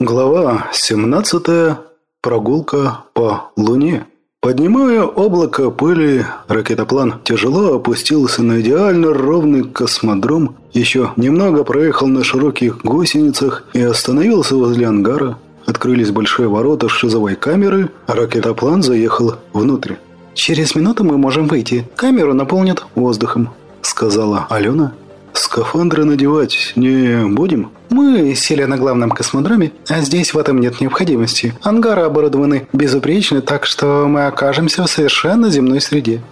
Глава 17. Прогулка по Луне. Поднимая облако пыли, ракетоплан тяжело опустился на идеально ровный космодром, еще немного проехал на широких гусеницах и остановился возле ангара. Открылись большие ворота шизовой камеры, а ракетоплан заехал внутрь. «Через минуту мы можем выйти. Камеру наполнят воздухом», — сказала Алена. «Скафандры надевать не будем?» «Мы сели на главном космодроме, а здесь в этом нет необходимости. Ангары оборудованы безупречно, так что мы окажемся в совершенно земной среде».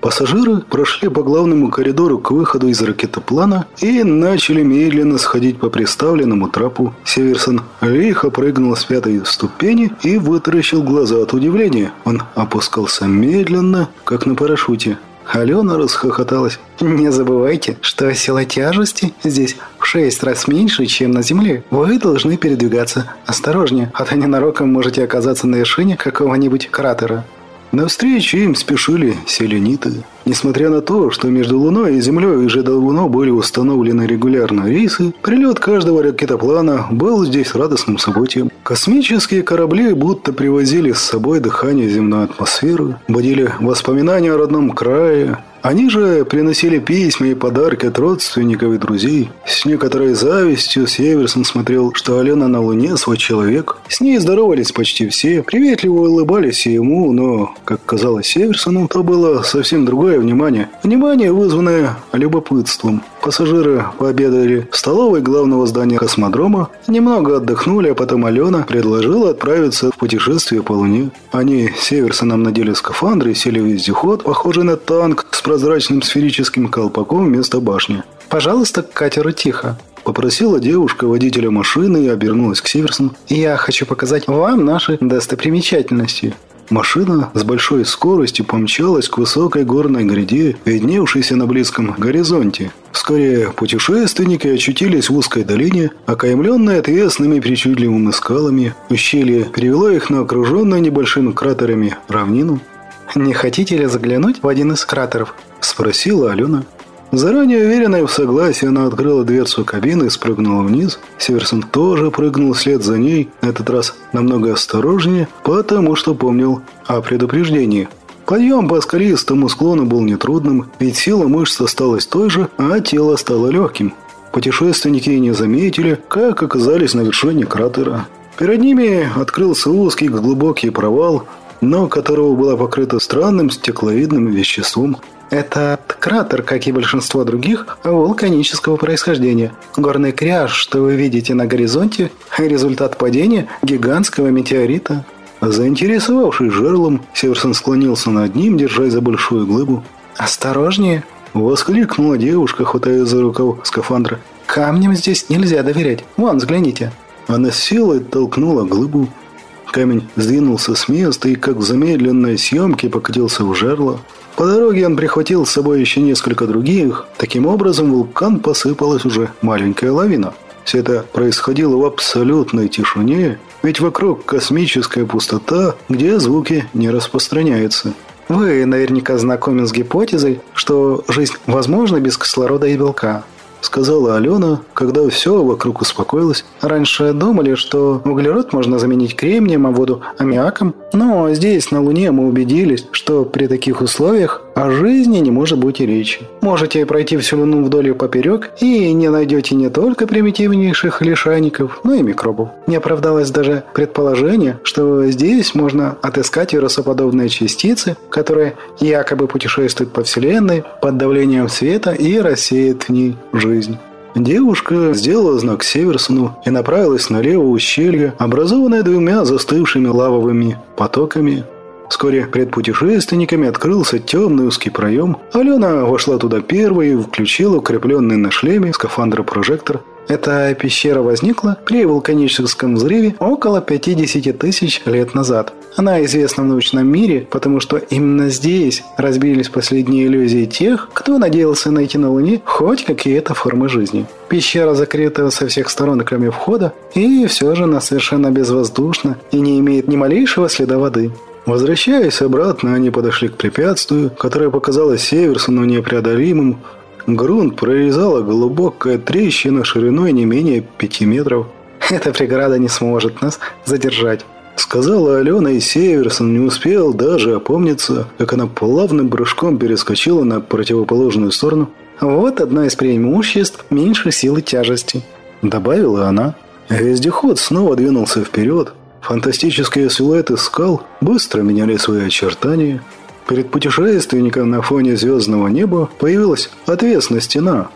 Пассажиры прошли по главному коридору к выходу из ракетоплана и начали медленно сходить по приставленному трапу. Северсон лихо прыгнул с пятой ступени и вытаращил глаза от удивления. Он опускался медленно, как на парашюте. Алена расхохоталась. «Не забывайте, что сила тяжести здесь в шесть раз меньше, чем на Земле. Вы должны передвигаться осторожнее, а то ненароком можете оказаться на вершине какого-нибудь кратера». Навстречу им спешили селениты. Несмотря на то, что между Луной и Землей уже давно были установлены регулярные рейсы, прилет каждого ракетоплана был здесь радостным событием. Космические корабли будто привозили с собой дыхание земной атмосферы, будили воспоминания о родном крае, они же приносили письма и подарки от родственников и друзей. С некоторой завистью Северсон смотрел, что Алена на Луне свой человек. С ней здоровались почти все, приветливо улыбались ему, но, как казалось Северсону, то было совсем другое внимание. Внимание, вызванное любопытством. Пассажиры пообедали в столовой главного здания космодрома, немного отдохнули, а потом Алена предложила отправиться в путешествие по Луне. Они с Северсоном надели скафандры и сели в вездеход, похожий на танк с прозрачным сферическим колпаком вместо башни. «Пожалуйста, к катеру тихо», – попросила девушка водителя машины и обернулась к Северсону. «Я хочу показать вам наши достопримечательности». Машина с большой скоростью помчалась к высокой горной гряде, видневшейся на близком горизонте. Вскоре путешественники очутились в узкой долине, окаймленной отвесными причудливыми скалами. Ущелье привело их на окруженную небольшими кратерами равнину. «Не хотите ли заглянуть в один из кратеров?» – спросила Алена. Заранее уверенная в согласии, она открыла дверцу кабины и спрыгнула вниз. Северсон тоже прыгнул вслед за ней, на этот раз намного осторожнее, потому что помнил о предупреждении. Подъем по скалистому склону был нетрудным, ведь сила мышц осталась той же, а тело стало легким. Путешественники не заметили, как оказались на вершине кратера. Перед ними открылся узкий глубокий провал, но которого была покрыта странным стекловидным веществом – этот кратер, как и большинство других, вулканического происхождения. Горный кряж, что вы видите на горизонте, результат падения гигантского метеорита. Заинтересовавшись жерлом, Северсон склонился над ним, держась за большую глыбу. «Осторожнее!» – воскликнула девушка, хватая за рукав скафандра. «Камням здесь нельзя доверять. Вон, взгляните!» Она села и толкнула глыбу. Камень сдвинулся с места и, как в замедленной съемке, покатился в жерло. По дороге он прихватил с собой еще несколько других. Таким образом, вулкан посыпалась уже маленькая лавина. Все это происходило в абсолютной тишине, ведь вокруг космическая пустота, где звуки не распространяются. Вы наверняка знакомы с гипотезой, что жизнь возможна без кислорода и белка сказала Алена, когда все вокруг успокоилось. Раньше думали, что углерод можно заменить кремнием, а воду аммиаком. Но здесь, на Луне, мы убедились, что при таких условиях о жизни не может быть и речи. Можете пройти всю Луну вдоль и поперек и не найдете не только примитивнейших лишайников, но и микробов. Не оправдалось даже предположение, что здесь можно отыскать вирусоподобные частицы, которые якобы путешествуют по Вселенной под давлением света и рассеют в ней жизнь. Девушка сделала знак Северсону и направилась налево ущелья, образованное двумя застывшими лавовыми потоками Вскоре перед путешественниками открылся темный узкий проем. Алена вошла туда первой и включила укрепленный на шлеме скафандр-прожектор. Эта пещера возникла при вулканическом взрыве около 50 тысяч лет назад. Она известна в научном мире, потому что именно здесь разбились последние иллюзии тех, кто надеялся найти на Луне хоть какие-то формы жизни. Пещера закрыта со всех сторон, кроме входа, и все же она совершенно безвоздушна и не имеет ни малейшего следа воды. Возвращаясь обратно, они подошли к препятствию, которое показалось Северсону непреодолимым. Грунт прорезала глубокая трещина шириной не менее пяти метров. Эта преграда не сможет нас задержать. Сказала Алена, и Северсон не успел даже опомниться, как она плавным прыжком перескочила на противоположную сторону. «Вот одно из преимуществ меньшей силы тяжести», — добавила она. Вездеход снова двинулся вперед. Фантастические силуэты скал быстро меняли свои очертания. Перед путешественником на фоне звездного неба появилась отвесная стена.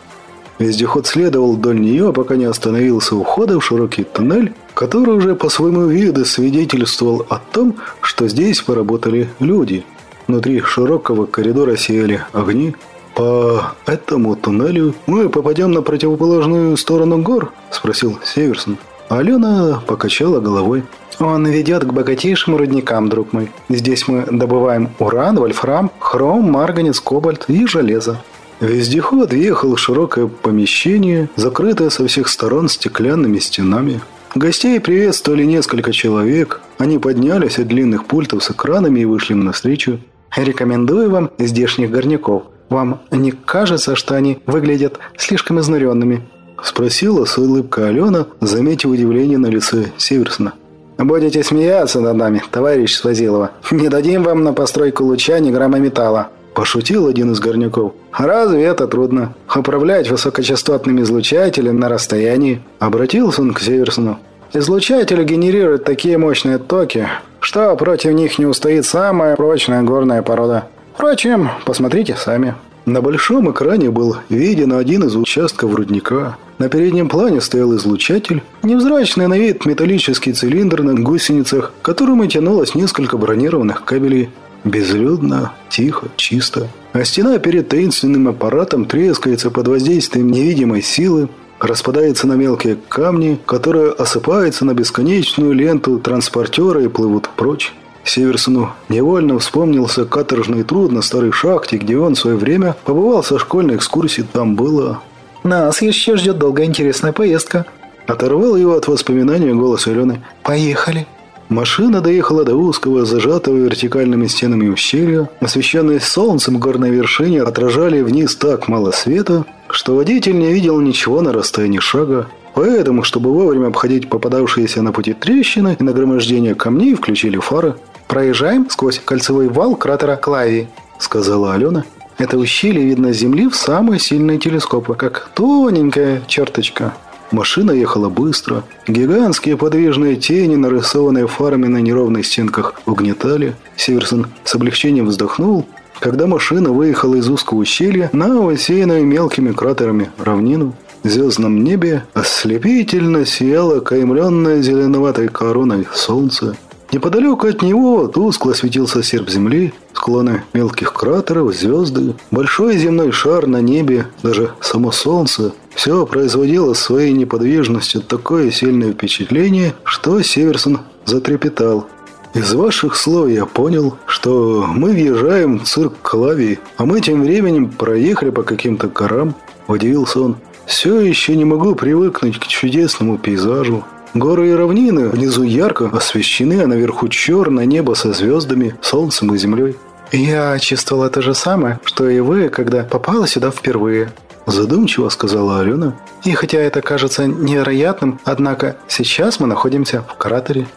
Вездеход следовал вдоль нее, пока не остановился у входа в широкий туннель, который уже по своему виду свидетельствовал о том, что здесь поработали люди. Внутри широкого коридора сияли огни. «По этому туннелю мы попадем на противоположную сторону гор?» – спросил Северсон. Алена покачала головой. «Он ведет к богатейшим рудникам, друг мой. Здесь мы добываем уран, вольфрам, хром, марганец, кобальт и железо. Вездеход въехал в широкое помещение, закрытое со всех сторон стеклянными стенами. Гостей приветствовали несколько человек. Они поднялись от длинных пультов с экранами и вышли им навстречу. «Рекомендую вам здешних горняков. Вам не кажется, что они выглядят слишком изнуренными?» Спросила с улыбкой Алена, заметив удивление на лице Северсона. «Будете смеяться над нами, товарищ Свазилова. Не дадим вам на постройку луча ни грамма металла». Пошутил один из горняков. «Разве это трудно? Управлять высокочастотным излучателем на расстоянии?» Обратился он к Северсону. «Излучатели генерируют такие мощные токи, что против них не устоит самая прочная горная порода. Впрочем, посмотрите сами». На большом экране был виден один из участков рудника. На переднем плане стоял излучатель, невзрачный на вид металлический цилиндр на гусеницах, к которому тянулось несколько бронированных кабелей. Безлюдно, тихо, чисто. А стена перед таинственным аппаратом трескается под воздействием невидимой силы, распадается на мелкие камни, которые осыпаются на бесконечную ленту транспортера и плывут прочь. Северсону невольно вспомнился каторжный труд на старой шахте, где он в свое время побывал со школьной экскурсии. Там было... «Нас еще ждет долгая интересная поездка». Оторвал его от воспоминания голос Алены. «Поехали». Машина доехала до узкого, зажатого вертикальными стенами ущелья. Освещенные солнцем горной вершине отражали вниз так мало света, что водитель не видел ничего на расстоянии шага. Поэтому, чтобы вовремя обходить попадавшиеся на пути трещины и нагромождение камней, включили фары. «Проезжаем сквозь кольцевой вал кратера Клави», — сказала Алена. «Это ущелье видно с Земли в самые сильные телескопы, как тоненькая черточка». Машина ехала быстро. Гигантские подвижные тени, нарисованные фарами на неровных стенках, угнетали. Северсон с облегчением вздохнул, когда машина выехала из узкого ущелья на усеянную мелкими кратерами равнину. В звездном небе ослепительно сияло каймленное зеленоватой короной солнце. Неподалеку от него тускло светился серп земли, склоны мелких кратеров, звезды, большой земной шар на небе, даже само солнце. Все производило своей неподвижностью такое сильное впечатление, что Северсон затрепетал. «Из ваших слов я понял, что мы въезжаем в цирк Клавии, а мы тем временем проехали по каким-то горам», – удивился он. «Все еще не могу привыкнуть к чудесному пейзажу. Горы и равнины внизу ярко освещены, а наверху черное небо со звездами, солнцем и землей. «Я чувствовала то же самое, что и вы, когда попала сюда впервые», задумчиво сказала Алена. «И хотя это кажется невероятным, однако сейчас мы находимся в кратере».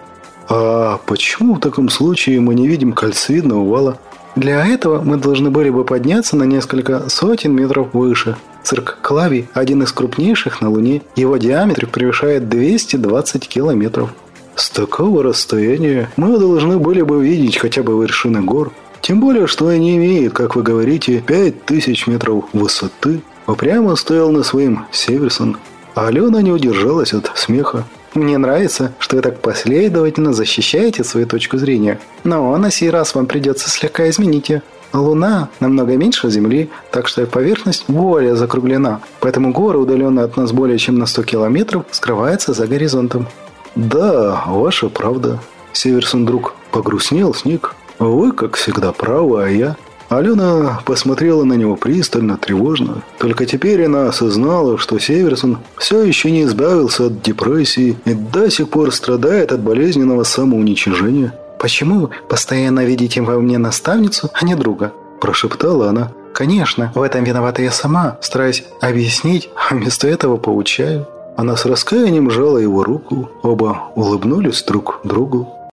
«А почему в таком случае мы не видим кольцевидного вала?» «Для этого мы должны были бы подняться на несколько сотен метров выше», Цирк Клави – один из крупнейших на Луне. Его диаметр превышает 220 километров. С такого расстояния мы должны были бы видеть хотя бы вершины гор. Тем более, что они имеют, как вы говорите, 5000 метров высоты. Упрямо стоял на своим Северсон. А Алена не удержалась от смеха. Мне нравится, что вы так последовательно защищаете свою точку зрения. Но на сей раз вам придется слегка изменить ее. Луна намного меньше Земли, так что поверхность более закруглена, поэтому горы, удаленные от нас более чем на 100 километров, скрываются за горизонтом. «Да, ваша правда». Северсон вдруг погрустнел, сник. «Вы, как всегда, правы, а я...» Алена посмотрела на него пристально, тревожно. Только теперь она осознала, что Северсон все еще не избавился от депрессии и до сих пор страдает от болезненного самоуничижения. «Почему вы постоянно видите во мне наставницу, а не друга?» – прошептала она. «Конечно, в этом виновата я сама, стараюсь объяснить, а вместо этого поучаю». Она с раскаянием жала его руку, оба улыбнулись друг другу.